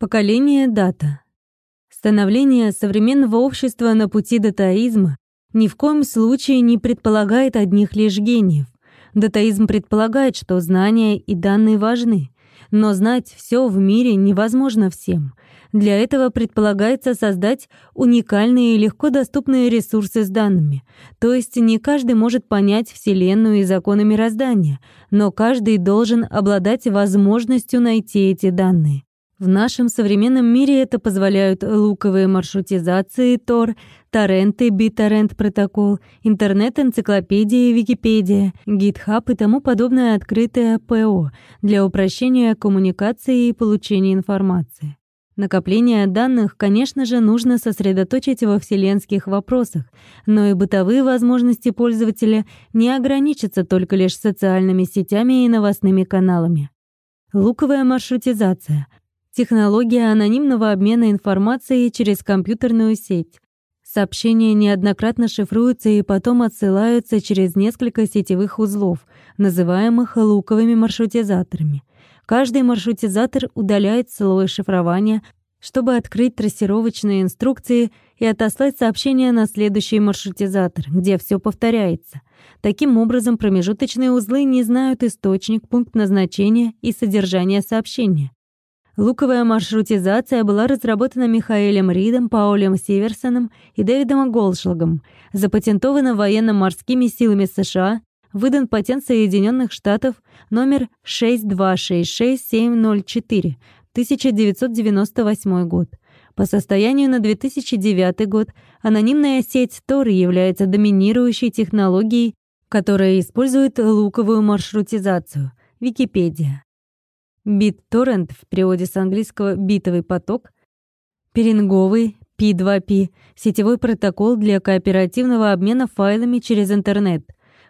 Поколение дата. Становление современного общества на пути датаизма ни в коем случае не предполагает одних лишь гениев. Датаизм предполагает, что знания и данные важны, но знать все в мире невозможно всем. Для этого предполагается создать уникальные и легко доступные ресурсы с данными. То есть не каждый может понять Вселенную и законы мироздания, но каждый должен обладать возможностью найти эти данные. В нашем современном мире это позволяют луковые маршрутизации Tor, торренты, BitTorrent протокол, интернет-энциклопедия, Википедия, GitHub и тому подобное открытое ПО для упрощения коммуникации и получения информации. Накопление данных, конечно же, нужно сосредоточить во вселенских вопросах, но и бытовые возможности пользователя не ограничатся только лишь социальными сетями и новостными каналами. Луковая маршрутизация — Технология анонимного обмена информацией через компьютерную сеть. Сообщения неоднократно шифруются и потом отсылаются через несколько сетевых узлов, называемых луковыми маршрутизаторами. Каждый маршрутизатор удаляет слой шифрования, чтобы открыть трассировочные инструкции и отослать сообщение на следующий маршрутизатор, где все повторяется. Таким образом, промежуточные узлы не знают источник, пункт назначения и содержание сообщения. Луковая маршрутизация была разработана Михаэлем Ридом, Паулем Сиверсоном и Дэвидом Голшлагом, запатентована военно-морскими силами США, выдан патент Соединенных Штатов номер 6266704, 1998 год. По состоянию на 2009 год анонимная сеть Tor является доминирующей технологией, которая использует луковую маршрутизацию. Википедия. BitTorrent в переводе с английского «битовый поток», пиринговый P2P — сетевой протокол для кооперативного обмена файлами через интернет.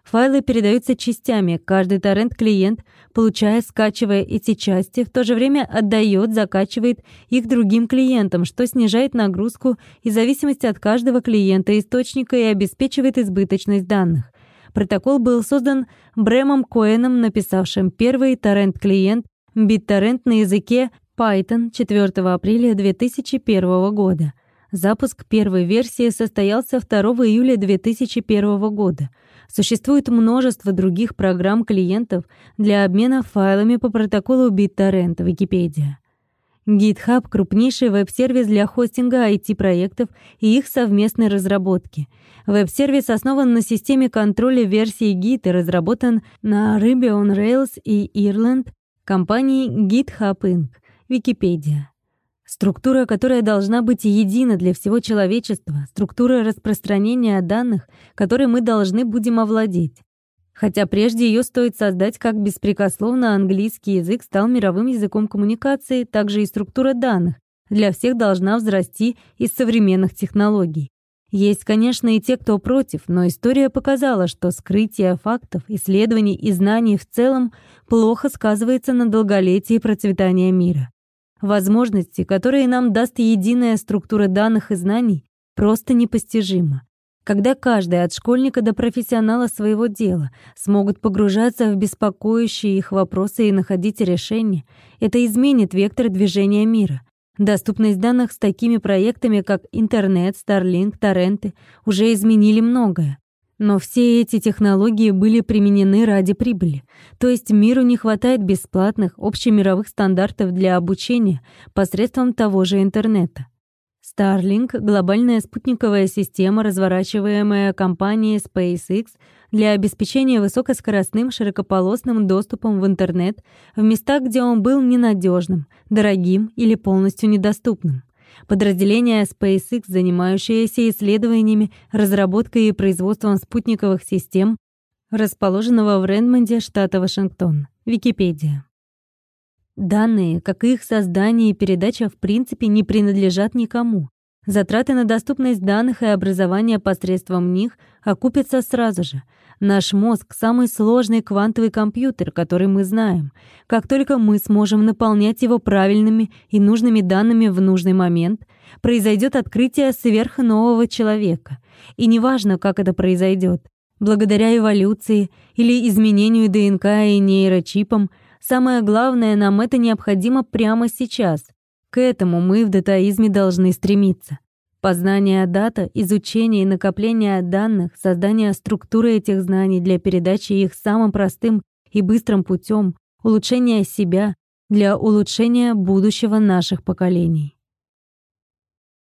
Файлы передаются частями, каждый торрент-клиент, получая, скачивая эти части, в то же время отдает, закачивает их другим клиентам, что снижает нагрузку и зависимость от каждого клиента источника и обеспечивает избыточность данных. Протокол был создан Брэмом Коэном, написавшим первый торрент-клиент BitTorrent на языке Python 4 апреля 2001 года. Запуск первой версии состоялся 2 июля 2001 года. Существует множество других программ клиентов для обмена файлами по протоколу BitTorrent, Википедия. GitHub — крупнейший веб-сервис для хостинга IT-проектов и их совместной разработки. Веб-сервис основан на системе контроля версии Git и разработан на Ruby on Rails и Erlang компании GitHub Inc., Википедия. Структура, которая должна быть едина для всего человечества, структура распространения данных, которой мы должны будем овладеть. Хотя прежде ее стоит создать, как беспрекословно английский язык стал мировым языком коммуникации, также и структура данных для всех должна взрасти из современных технологий. Есть, конечно, и те, кто против, но история показала, что скрытие фактов, исследований и знаний в целом плохо сказывается на долголетии процветания мира. Возможности, которые нам даст единая структура данных и знаний, просто непостижима. Когда каждый от школьника до профессионала своего дела смогут погружаться в беспокоящие их вопросы и находить решения, это изменит вектор движения мира — Доступность данных с такими проектами, как интернет, Starlink, торренты, уже изменили многое. Но все эти технологии были применены ради прибыли. То есть миру не хватает бесплатных общемировых стандартов для обучения посредством того же интернета. Starlink — глобальная спутниковая система, разворачиваемая компанией SpaceX для обеспечения высокоскоростным широкополосным доступом в интернет в местах, где он был ненадежным, дорогим или полностью недоступным. Подразделение SpaceX, занимающееся исследованиями, разработкой и производством спутниковых систем, расположенного в Редмонде, штата Вашингтон. Википедия. Данные, как и их создание и передача, в принципе не принадлежат никому. Затраты на доступность данных и образование посредством них окупятся сразу же. Наш мозг — самый сложный квантовый компьютер, который мы знаем. Как только мы сможем наполнять его правильными и нужными данными в нужный момент, произойдет открытие сверхнового человека. И неважно, как это произойдет. Благодаря эволюции или изменению ДНК и нейрочипам, самое главное, нам это необходимо прямо сейчас. К этому мы в датаизме должны стремиться. Познание дата, изучение и накопление данных, создание структуры этих знаний для передачи их самым простым и быстрым путем, улучшение себя для улучшения будущего наших поколений.